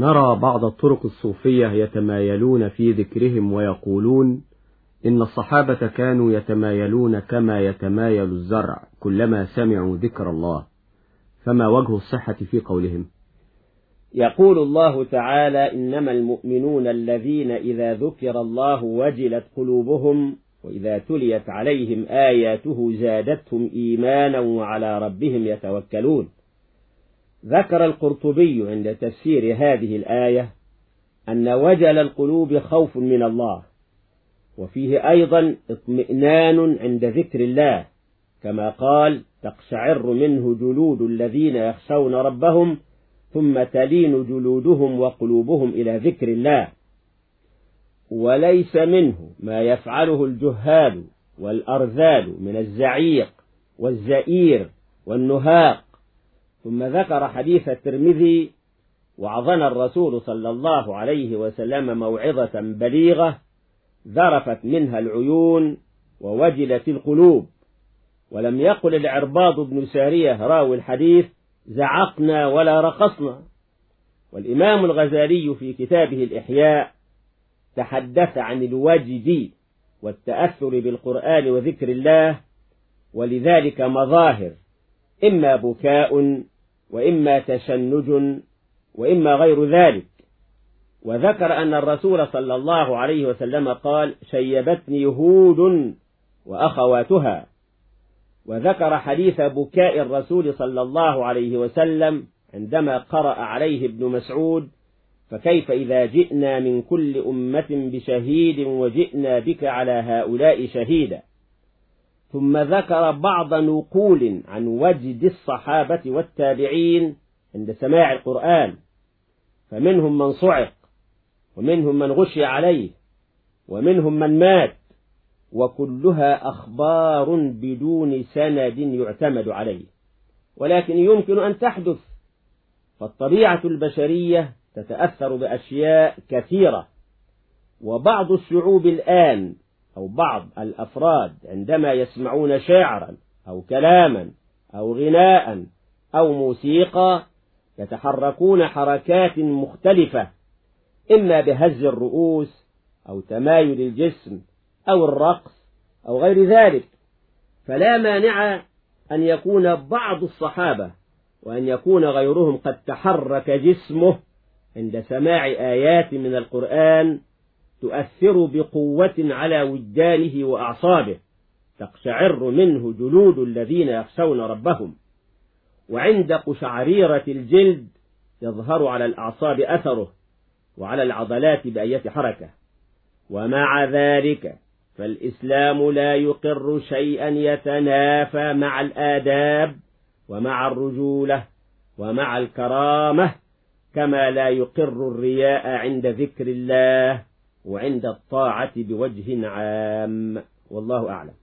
نرى بعض الطرق الصوفية يتمايلون في ذكرهم ويقولون إن الصحابة كانوا يتمايلون كما يتمايل الزرع كلما سمعوا ذكر الله. فما وجه الصحة في قولهم؟ يقول الله تعالى إنما المؤمنون الذين إذا ذكر الله وجلت قلوبهم وإذا تليت عليهم آياته زادتهم إيمانا وعلى ربهم يتوكلون. ذكر القرطبي عند تفسير هذه الآية أن وجل القلوب خوف من الله وفيه أيضا اطمئنان عند ذكر الله كما قال تقشعر منه جلود الذين يخشون ربهم ثم تلين جلودهم وقلوبهم إلى ذكر الله. وليس منه ما يفعله الجهال والأرذال من الزعيق والزئير والنهاق ثم ذكر حديث الترمذي وعظنا الرسول صلى الله عليه وسلم موعظة بليغة ذرفت منها العيون ووجلت القلوب. ولم يقل العرباض بن سارية راوي الحديث زعقنا ولا رقصنا. والإمام الغزالي في كتابه الإحياء تحدث عن الوجد والتأثر بالقرآن وذكر الله ولذلك مظاهر إما بكاء وإما تشنج وإما غير ذلك. وذكر أن الرسول صلى الله عليه وسلم قال شيبتني هود وأخواتها. وذكر حديث بكاء الرسول صلى الله عليه وسلم عندما قرأ عليه ابن مسعود فكيف إذا جئنا من كل أمة بشهيد وجئنا بك على هؤلاء شهيدا؟ ثم ذكر بعض نقول عن وجد الصحابة والتابعين عند سماع القرآن فمنهم من صعق ومنهم من غشي عليه ومنهم من مات وكلها أخبار بدون سند يعتمد عليه. ولكن يمكن أن تحدث فالطبيعة البشرية تتأثر بأشياء كثيرة وبعض الشعوب الآن أو بعض الأفراد عندما يسمعون شعرا أو كلاما أو غناء أو موسيقى يتحركون حركات مختلفة إما بهز الرؤوس أو تمايل الجسم أو الرقص أو غير ذلك. فلا مانع أن يكون بعض الصحابة وأن يكون غيرهم قد تحرك جسمه عند سماع آيات من القرآن تؤثر بقوة على وجدانه وأعصابه تقشعر منه جلود الذين يخشون ربهم. وعند قشعريرة الجلد يظهر على الأعصاب أثره وعلى العضلات بأية حركة. ومع ذلك فالإسلام لا يقر شيئا يتنافى مع الآداب ومع الرجولة ومع الكرامة كما لا يقر الرياء عند ذكر الله وعند الطاعة بوجه عام. والله أعلم.